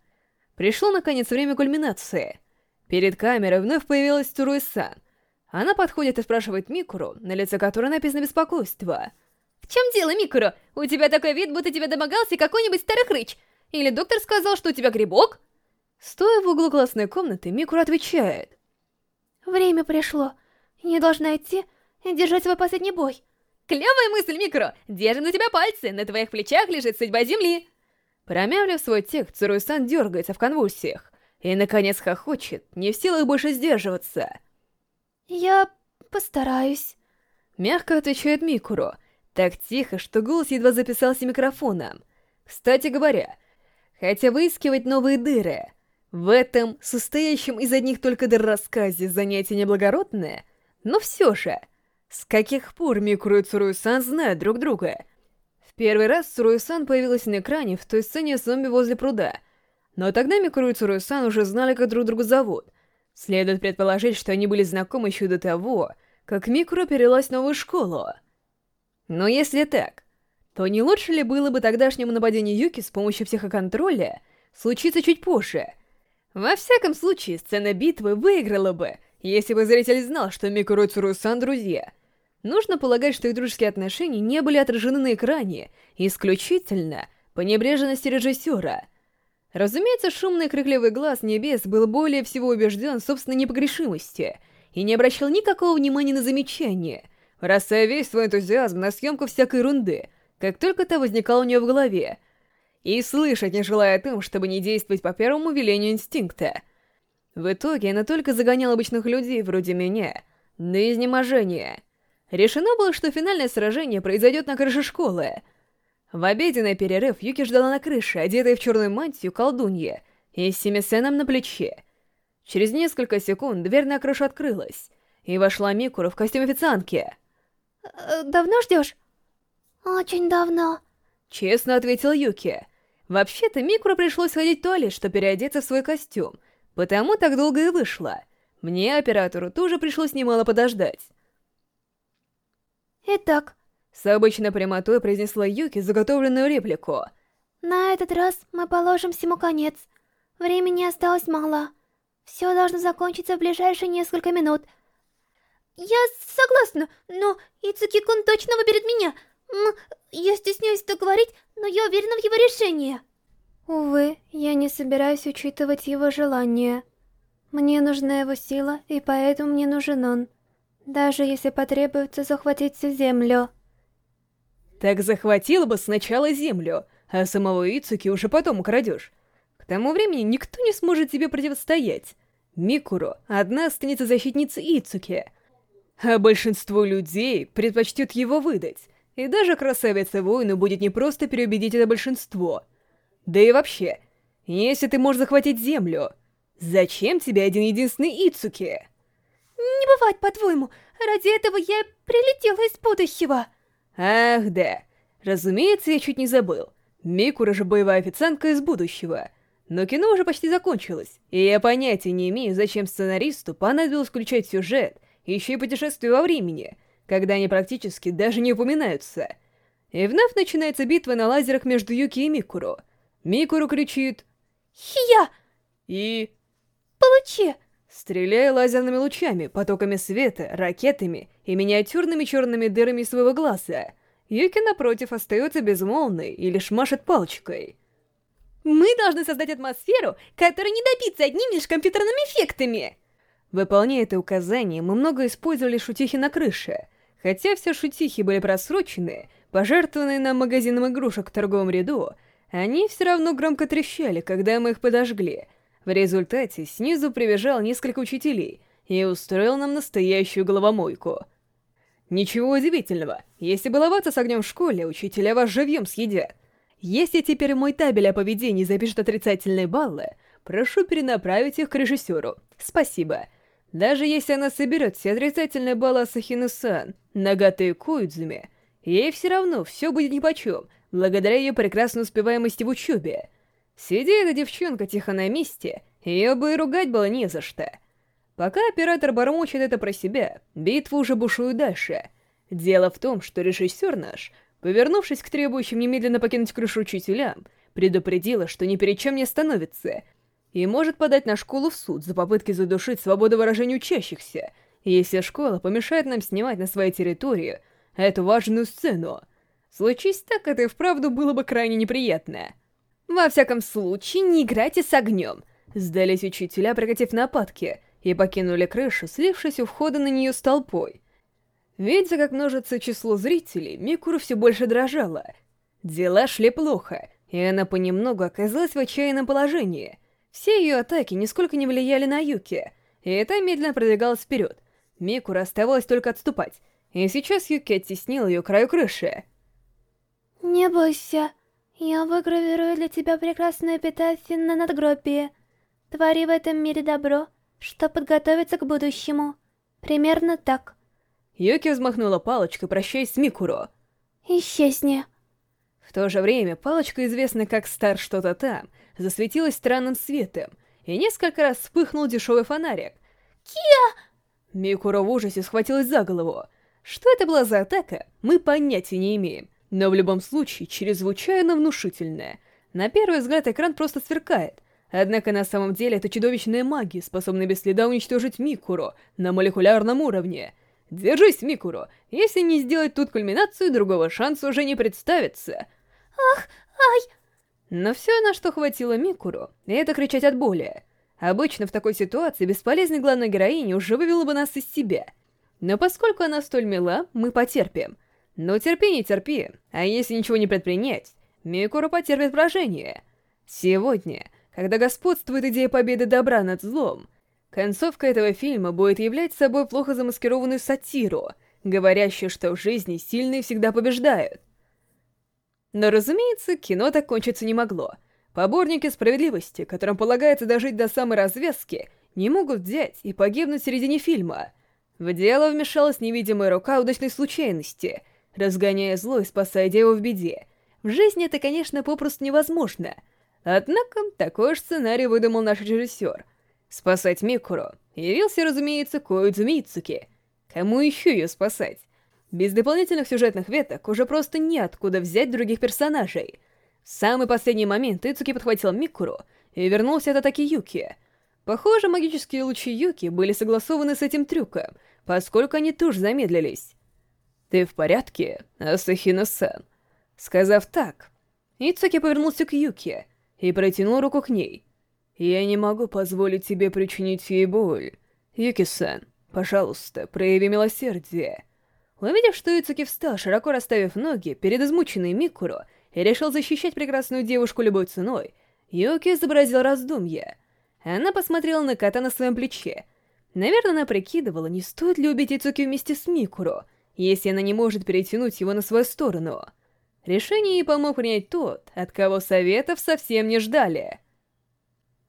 Пришло, наконец, время кульминации. Перед камерой вновь появилась Туруи-сан. Она подходит и спрашивает Микуру, на лице которой написано беспокойство. «В чем дело, Микуру? У тебя такой вид, будто тебя домогался какой-нибудь старый хрыч. Или доктор сказал, что у тебя грибок?» Стоя в углу классной комнаты, Микура отвечает. «Время пришло. Я должна идти и держать свой последний бой». «Клевая мысль, Микро! Держим на тебя пальцы, на твоих плечах лежит судьба Земли!» Промямлив свой текст, Цуруй-сан дергается в конвульсиях и, наконец, хохочет, не в силах больше сдерживаться. «Я постараюсь», — мягко отвечает Микуро, так тихо, что голос едва записался микрофоном. Кстати говоря, хотя выискивать новые дыры, в этом, состоящем из одних только дыр рассказе, занятие неблагородное, но все же, с каких пор Микуро и Цуруй-сан знают друг друга? В первый раз Цуруй-сан появилась на экране в той сцене зомби возле пруда, но тогда Микуро и Цуруй-сан уже знали, как друг друга зовут, Следует предположить, что они были знакомы еще до того, как Микро перелась в новую школу. Но если так, то не лучше ли было бы тогдашнему нападению Юки с помощью психоконтроля случиться чуть позже? Во всяком случае, сцена битвы выиграла бы, если бы зритель знал, что Микро и Цурусан друзья. Нужно полагать, что их дружеские отношения не были отражены на экране исключительно по небрежности режиссера — Разумеется, шумный крикливый глаз небес был более всего убежден в собственной непогрешимости и не обращал никакого внимания на замечания, бросая весь свой энтузиазм на съемку всякой ерунды, как только та возникала у нее в голове, и слышать не желая о том, чтобы не действовать по первому велению инстинкта. В итоге она только загоняла обычных людей, вроде меня, на изнеможение. Решено было, что финальное сражение произойдет на крыше школы — в обеденный перерыв Юки ждала на крыше, одетая в черную мантию колдунья, и с семисеном на плече. Через несколько секунд дверь на крышу открылась, и вошла Микура в костюме официантки. «Э, «Давно ждешь?» «Очень давно», — честно ответил Юки. Вообще-то Микура пришлось ходить в туалет, чтобы переодеться в свой костюм, потому так долго и вышло. Мне, оператору, тоже пришлось немало подождать. «Итак, с обычной прямотой произнесла Юки заготовленную реплику. «На этот раз мы положим всему конец. Времени осталось мало. Все должно закончиться в ближайшие несколько минут. Я согласна, но Ицуки-кун точно выберет меня. Я стесняюсь это говорить, но я уверена в его решении. Увы, я не собираюсь учитывать его желания. Мне нужна его сила, и поэтому мне нужен он. Даже если потребуется захватить всю землю. Так захватила бы сначала землю, а самого Ицуки уже потом украдешь. К тому времени никто не сможет тебе противостоять. Микуро — одна останется защитницей Ицуки. А большинство людей предпочтет его выдать. И даже красавица-воину будет не просто переубедить это большинство. Да и вообще, если ты можешь захватить землю, зачем тебе один-единственный Ицуки? Не бывает, по-твоему. Ради этого я прилетела из будущего. Ах, да. Разумеется, я чуть не забыл. Микура же боевая официантка из будущего. Но кино уже почти закончилось, и я понятия не имею, зачем сценаристу понадобилось включать сюжет, еще и путешествие во времени, когда они практически даже не упоминаются. И вновь начинается битва на лазерах между Юки и Микуру. Микуру кричит «Хия!» и... «Получи!» стреляя лазерными лучами, потоками света, ракетами и миниатюрными черными дырами своего глаза. Юки, напротив, остается безмолвной и лишь машет палочкой. Мы должны создать атмосферу, которая не добиться одними лишь компьютерными эффектами. Выполняя это указание, мы много использовали шутихи на крыше. Хотя все шутихи были просрочены, пожертвованные нам магазином игрушек в торговом ряду, они все равно громко трещали, когда мы их подожгли. В результате снизу прибежал несколько учителей и устроил нам настоящую головомойку. Ничего удивительного, если баловаться с огнем в школе, учителя вас живьем съедят. Если теперь мой табель о поведении запишет отрицательные баллы, прошу перенаправить их к режиссеру. Спасибо. Даже если она соберет все отрицательные баллы Асахины-сан, Нагаты и ей все равно все будет нипочем, благодаря ее прекрасной успеваемости в учебе. Сиди эта девчонка тихо на месте, ее бы и ругать было не за что. Пока оператор бормочет это про себя, битва уже бушует дальше. Дело в том, что режиссер наш — Повернувшись к требующим немедленно покинуть крышу учителям, предупредила, что ни перед чем не остановится, и может подать на школу в суд за попытки задушить свободу выражения учащихся, если школа помешает нам снимать на своей территории эту важную сцену. Случись так, это и вправду было бы крайне неприятно. Во всяком случае, не играйте с огнем. Сдались учителя, прекратив нападки, и покинули крышу, слившись у входа на нее с толпой. Видя, как множится число зрителей, Микуру все больше дрожала. Дела шли плохо, и она понемногу оказалась в отчаянном положении. Все ее атаки нисколько не влияли на Юки, и это медленно продвигалась вперед. Микуру оставалось только отступать, и сейчас Юки оттеснил ее краю крыши. «Не бойся, я выгравирую для тебя прекрасную эпитафию на надгробие. Твори в этом мире добро, что подготовиться к будущему. Примерно так». Юки взмахнула палочкой, прощаясь с Микуро. «Исчезни». В то же время палочка, известная как «Стар что-то там», засветилась странным светом, и несколько раз вспыхнул дешевый фонарик. «Кия!» Микуро в ужасе схватилась за голову. Что это была за атака, мы понятия не имеем, но в любом случае чрезвычайно внушительная. На первый взгляд экран просто сверкает, однако на самом деле это чудовищная магия, способная без следа уничтожить Микуро на молекулярном уровне — Держись, Микуро. Если не сделать тут кульминацию, другого шанса уже не представится. Ах, ай! Но все, на что хватило Микуро, это кричать от боли. Обычно в такой ситуации бесполезной главной героиня уже вывела бы нас из себя. Но поскольку она столь мила, мы потерпим. Но терпи, не терпи, а если ничего не предпринять, Микуро потерпит поражение. Сегодня, когда господствует идея победы добра над злом, Концовка этого фильма будет являть собой плохо замаскированную сатиру, говорящую, что в жизни сильные всегда побеждают. Но, разумеется, кино так кончиться не могло. Поборники справедливости, которым полагается дожить до самой развязки, не могут взять и погибнуть в середине фильма. В дело вмешалась невидимая рука удачной случайности, разгоняя зло и спасая его в беде. В жизни это, конечно, попросту невозможно. Однако, такой же сценарий выдумал наш режиссер — Спасать Микуру явился, разумеется, Коидзу Мицуки. Кому еще ее спасать? Без дополнительных сюжетных веток уже просто неоткуда взять других персонажей. В самый последний момент Ицуки подхватил Микуру и вернулся от атаки Юки. Похоже, магические лучи Юки были согласованы с этим трюком, поскольку они тоже замедлились. «Ты в порядке, Асахина-сан?» Сказав так, Ицуки повернулся к Юки и протянул руку к ней. Я не могу позволить тебе причинить ей боль. Юки-сан, пожалуйста, прояви милосердие. Увидев, что Ицуки встал, широко расставив ноги перед измученной Микуро и решил защищать прекрасную девушку любой ценой, Юки изобразил раздумье. Она посмотрела на кота на своем плече. Наверное, она прикидывала, не стоит ли убить Ицуки вместе с Микуро, если она не может перетянуть его на свою сторону. Решение ей помог принять тот, от кого советов совсем не ждали —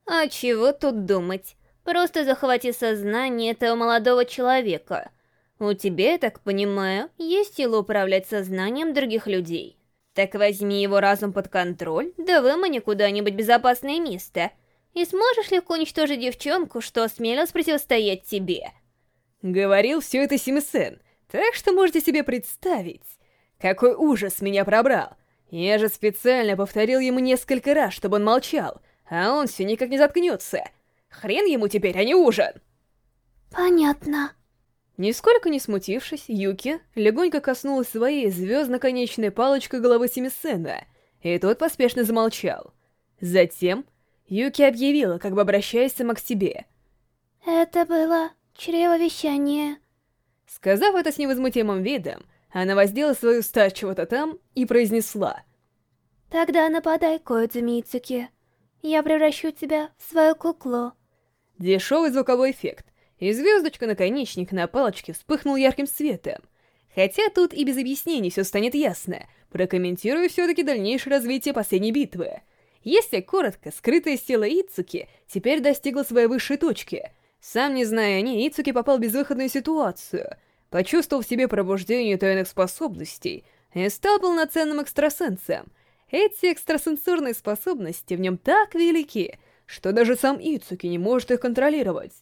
а чего тут думать? Просто захвати сознание этого молодого человека. У тебя, я так понимаю, есть сила управлять сознанием других людей. Так возьми его разум под контроль, да вымани куда-нибудь безопасное место. И сможешь легко уничтожить девчонку, что осмелилась противостоять тебе. Говорил все это Симисен, так что можете себе представить, какой ужас меня пробрал. Я же специально повторил ему несколько раз, чтобы он молчал, а он все никак не заткнется. Хрен ему теперь, а не ужин. Понятно. Нисколько не смутившись, Юки легонько коснулась своей звездно-конечной палочкой головы Семисена, и тот поспешно замолчал. Затем Юки объявила, как бы обращаясь сама к себе. «Это было чревовещание». Сказав это с невозмутимым видом, она воздела свою стать чего-то там и произнесла. «Тогда нападай, Коэдзуми Ицуки. Я превращу тебя в свою куклу». Дешевый звуковой эффект, и звездочка-наконечник на палочке вспыхнул ярким светом. Хотя тут и без объяснений все станет ясно, прокомментирую все-таки дальнейшее развитие последней битвы. Если коротко, скрытая сила Ицуки теперь достигла своей высшей точки. Сам не зная о ней, Ицуки попал в безвыходную ситуацию, почувствовал в себе пробуждение тайных способностей и стал полноценным экстрасенсом. Эти экстрасенсорные способности в нем так велики, что даже сам Ицуки не может их контролировать.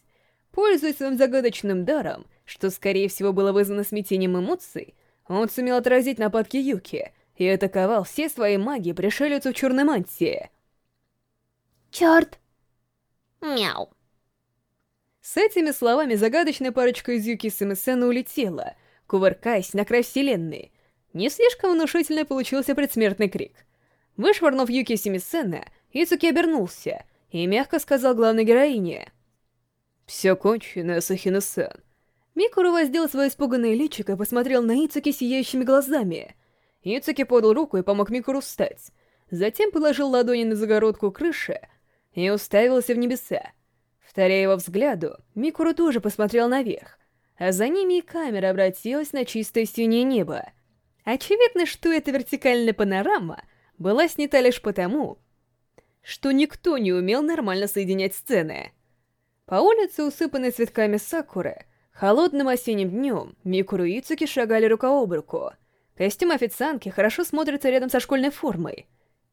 Пользуясь своим загадочным даром, что, скорее всего, было вызвано смятением эмоций, он сумел отразить нападки Юки и атаковал все свои магии пришельцу в черной мантии. Черт! Мяу. С этими словами загадочная парочка из Юки и Самисена улетела, кувыркаясь на край вселенной. Не слишком внушительный получился предсмертный крик. Вышвырнув Юки и Семисена, Ицуки обернулся и мягко сказал главной героине — «Все кончено, Сахина-сан». Микуру воздел свое испуганное личико и посмотрел на Ицуки сияющими глазами. Ицуки подал руку и помог Микуру встать. Затем положил ладони на загородку крыши и уставился в небеса. Вторя его взгляду, Микуру тоже посмотрел наверх, а за ними и камера обратилась на чистое синее небо. Очевидно, что эта вертикальная панорама была снята лишь потому, что никто не умел нормально соединять сцены. По улице, усыпанной цветками сакуры, холодным осенним днем Микуру и Ицуки шагали рука об руку. Костюм официантки хорошо смотрится рядом со школьной формой.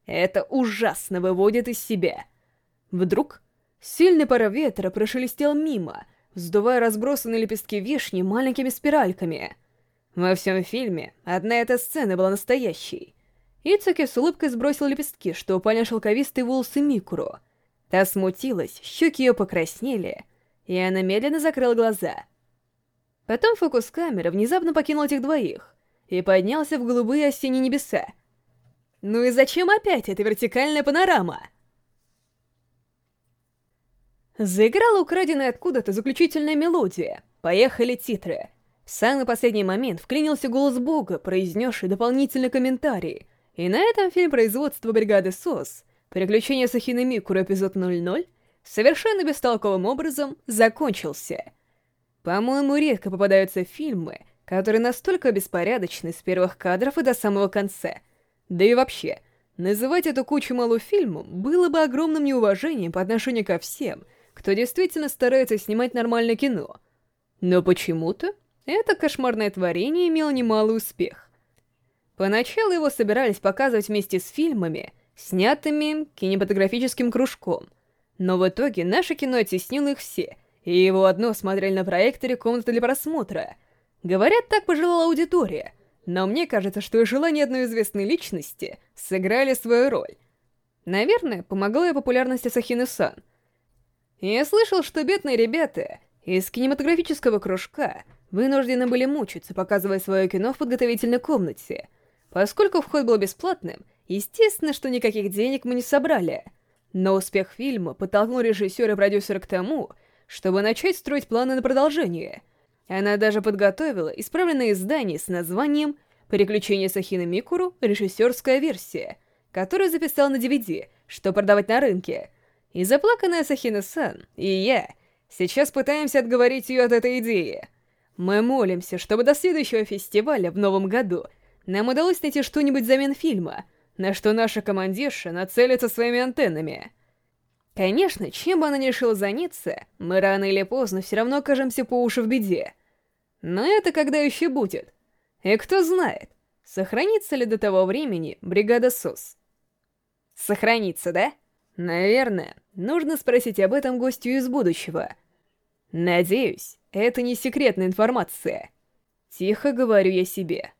Это ужасно выводит из себя. Вдруг сильный порыв ветра прошелестел мимо, вздувая разбросанные лепестки вишни маленькими спиральками. Во всем фильме одна эта сцена была настоящей. Ицуки с улыбкой сбросил лепестки, что упали шелковистые волосы Микуру — Та смутилась, щеки ее покраснели, и она медленно закрыла глаза. Потом фокус камеры внезапно покинул этих двоих и поднялся в голубые осенние небеса. Ну и зачем опять эта вертикальная панорама? Заиграла украденная откуда-то заключительная мелодия. Поехали титры. В самый последний момент вклинился голос Бога, произнесший дополнительный комментарий. И на этом фильм производства бригады СОС Приключения Сахины Микуру эпизод 00 совершенно бестолковым образом закончился. По-моему, редко попадаются фильмы, которые настолько беспорядочны с первых кадров и до самого конца. Да и вообще, называть эту кучу малу фильмом было бы огромным неуважением по отношению ко всем, кто действительно старается снимать нормальное кино. Но почему-то это кошмарное творение имело немалый успех. Поначалу его собирались показывать вместе с фильмами — снятыми кинематографическим кружком. Но в итоге наше кино оттеснило их все, и его одно смотрели на проекторе комнаты для просмотра. Говорят, так пожелала аудитория, но мне кажется, что и желание одной известной личности сыграли свою роль. Наверное, помогла и популярность Асахины-сан. Я слышал, что бедные ребята из кинематографического кружка вынуждены были мучиться, показывая свое кино в подготовительной комнате. Поскольку вход был бесплатным, Естественно, что никаких денег мы не собрали. Но успех фильма подтолкнул режиссера и продюсера к тому, чтобы начать строить планы на продолжение. Она даже подготовила исправленное издание с названием «Приключения Сахины Микуру. Режиссерская версия», которую записал на DVD, что продавать на рынке. И заплаканная Сахина-сан, и я, сейчас пытаемся отговорить ее от этой идеи. Мы молимся, чтобы до следующего фестиваля в новом году нам удалось найти что-нибудь взамен фильма — на что наша командирша нацелится своими антеннами. Конечно, чем бы она ни решила заняться, мы рано или поздно все равно окажемся по уши в беде. Но это когда еще будет? И кто знает, сохранится ли до того времени бригада СОС. Сохранится, да? Наверное, нужно спросить об этом гостю из будущего. Надеюсь, это не секретная информация. Тихо говорю я себе.